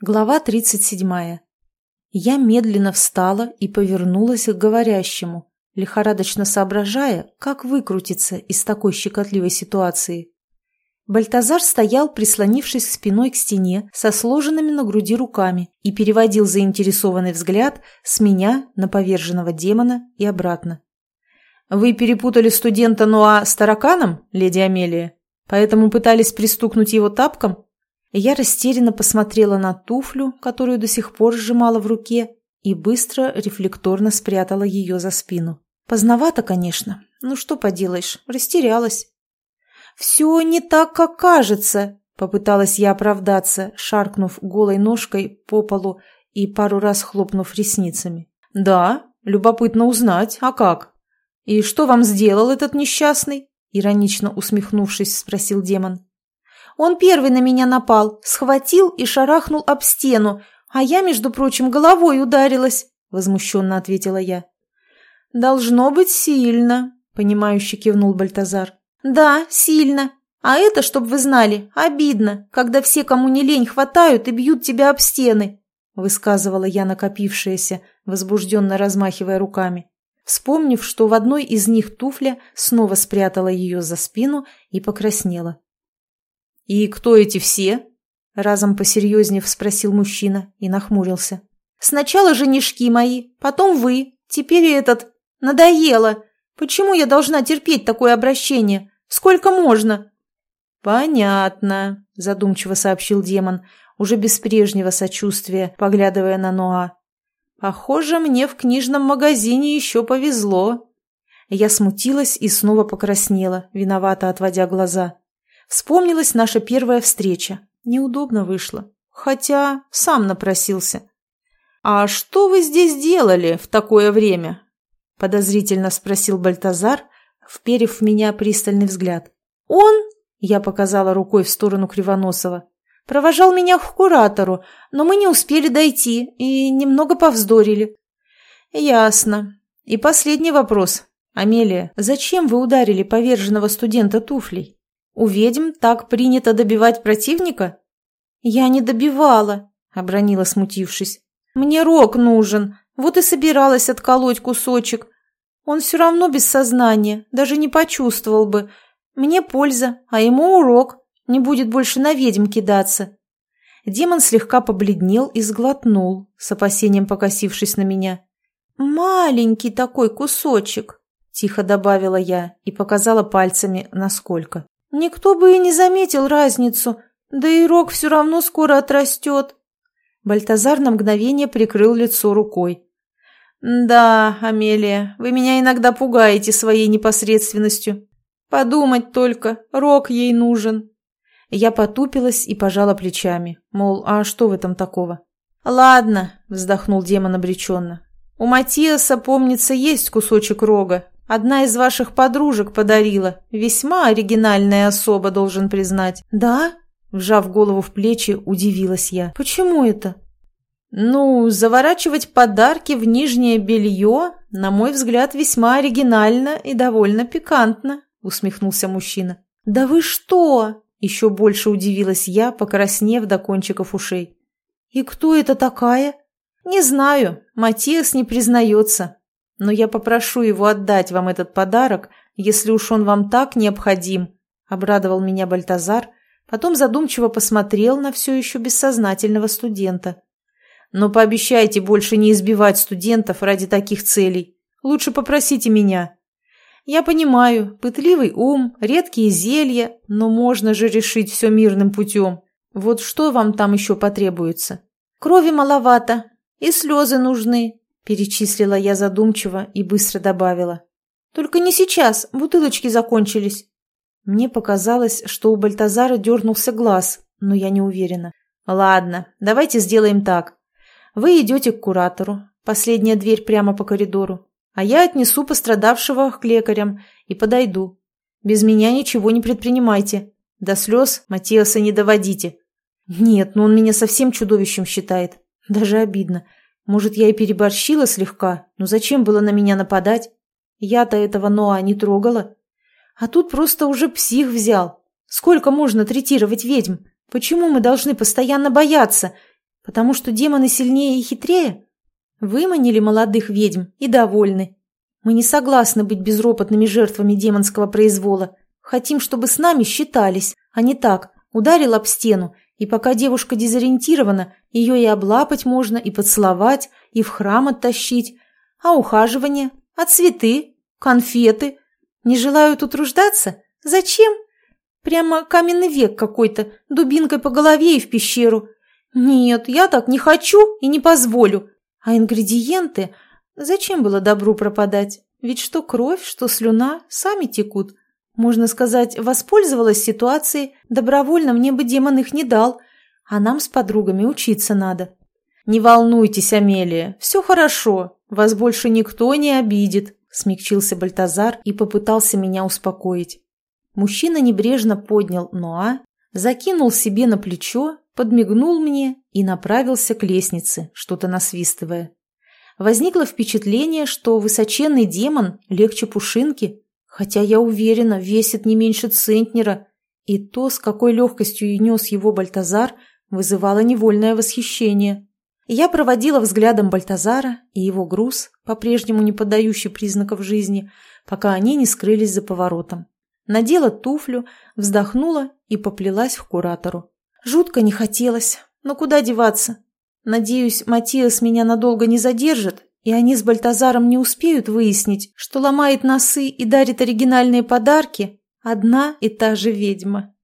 Глава 37. Я медленно встала и повернулась к говорящему, лихорадочно соображая, как выкрутиться из такой щекотливой ситуации. Бальтазар стоял, прислонившись спиной к стене, со сложенными на груди руками, и переводил заинтересованный взгляд с меня на поверженного демона и обратно. «Вы перепутали студента Ноа с тараканом, леди Амелия? Поэтому пытались пристукнуть его тапком?» Я растерянно посмотрела на туфлю, которую до сих пор сжимала в руке, и быстро, рефлекторно спрятала ее за спину. Поздновато, конечно. Ну что поделаешь, растерялась. «Все не так, как кажется», — попыталась я оправдаться, шаркнув голой ножкой по полу и пару раз хлопнув ресницами. «Да, любопытно узнать, а как? И что вам сделал этот несчастный?» Иронично усмехнувшись, спросил демон. Он первый на меня напал, схватил и шарахнул об стену, а я, между прочим, головой ударилась», — возмущенно ответила я. «Должно быть сильно», — понимающе кивнул Бальтазар. «Да, сильно. А это, чтобы вы знали, обидно, когда все, кому не лень, хватают и бьют тебя об стены», — высказывала я накопившееся, возбужденно размахивая руками. Вспомнив, что в одной из них туфля, снова спрятала ее за спину и покраснела. «И кто эти все?» Разом посерьезнев спросил мужчина и нахмурился. «Сначала женишки мои, потом вы, теперь этот. Надоело. Почему я должна терпеть такое обращение? Сколько можно?» «Понятно», – задумчиво сообщил демон, уже без прежнего сочувствия, поглядывая на Ноа. «Похоже, мне в книжном магазине еще повезло». Я смутилась и снова покраснела, виновато отводя глаза. Вспомнилась наша первая встреча. Неудобно вышло. Хотя сам напросился. «А что вы здесь делали в такое время?» Подозрительно спросил Бальтазар, вперев в меня пристальный взгляд. «Он?» – я показала рукой в сторону Кривоносова. «Провожал меня к куратору, но мы не успели дойти и немного повздорили». «Ясно. И последний вопрос. Амелия, зачем вы ударили поверженного студента туфлей?» У ведьм так принято добивать противника? Я не добивала, обронила, смутившись. Мне рог нужен, вот и собиралась отколоть кусочек. Он все равно без сознания, даже не почувствовал бы. Мне польза, а ему урок. Не будет больше на ведьм кидаться. Демон слегка побледнел и сглотнул, с опасением покосившись на меня. «Маленький такой кусочек», — тихо добавила я и показала пальцами, насколько. Никто бы и не заметил разницу, да и рог все равно скоро отрастет. Бальтазар на мгновение прикрыл лицо рукой. «Да, Амелия, вы меня иногда пугаете своей непосредственностью. Подумать только, рог ей нужен». Я потупилась и пожала плечами, мол, а что в этом такого? «Ладно», — вздохнул демон обреченно. «У Матиаса, помнится, есть кусочек рога, Одна из ваших подружек подарила. Весьма оригинальная особа, должен признать. Да? Вжав голову в плечи, удивилась я. Почему это? Ну, заворачивать подарки в нижнее белье, на мой взгляд, весьма оригинально и довольно пикантно, усмехнулся мужчина. Да вы что? Еще больше удивилась я, покраснев до кончиков ушей. И кто это такая? Не знаю, Матиас не признается, но я попрошу его отдать вам этот подарок, если уж он вам так необходим», — обрадовал меня Бальтазар, потом задумчиво посмотрел на все еще бессознательного студента. «Но пообещайте больше не избивать студентов ради таких целей. Лучше попросите меня». «Я понимаю, пытливый ум, редкие зелья, но можно же решить все мирным путем. Вот что вам там еще потребуется?» «Крови маловато, и слезы нужны, Перечислила я задумчиво и быстро добавила. «Только не сейчас, бутылочки закончились». Мне показалось, что у Бальтазара дернулся глаз, но я не уверена. «Ладно, давайте сделаем так. Вы идете к куратору, последняя дверь прямо по коридору, а я отнесу пострадавшего к лекарям и подойду. Без меня ничего не предпринимайте. До слез Матиаса не доводите. Нет, ну он меня совсем чудовищем считает. Даже обидно. Может, я и переборщила слегка, но зачем было на меня нападать? Я-то этого Ноа не трогала. А тут просто уже псих взял. Сколько можно третировать ведьм? Почему мы должны постоянно бояться? Потому что демоны сильнее и хитрее? Выманили молодых ведьм и довольны. Мы не согласны быть безропотными жертвами демонского произвола. Хотим, чтобы с нами считались, а не так, ударил об стену, и пока девушка дезориентирована, ее и облапать можно, и поцеловать, и в храм оттащить. А ухаживание? А цветы? Конфеты? Не желают утруждаться? Зачем? Прямо каменный век какой-то, дубинкой по голове и в пещеру. Нет, я так не хочу и не позволю. А ингредиенты... Зачем было добру пропадать? Ведь что кровь, что слюна сами текут. Можно сказать, воспользовалась ситуацией, добровольно мне бы демон их не дал, а нам с подругами учиться надо. «Не волнуйтесь, Амелия, все хорошо, вас больше никто не обидит», смягчился Бальтазар и попытался меня успокоить. Мужчина небрежно поднял Ноа, закинул себе на плечо, подмигнул мне и направился к лестнице, что-то насвистывая. Возникло впечатление, что высоченный демон легче пушинки, хотя, я уверена, весит не меньше центнера, и то, с какой легкостью и нес его Бальтазар, вызывало невольное восхищение. Я проводила взглядом Бальтазара и его груз, по-прежнему не поддающий признаков жизни, пока они не скрылись за поворотом надела туфлю, вздохнула и поплелась к куратору. Жутко не хотелось, но куда деваться? Надеюсь, Матиас меня надолго не задержит, и они с Бальтазаром не успеют выяснить, что ломает носы и дарит оригинальные подарки одна и та же ведьма.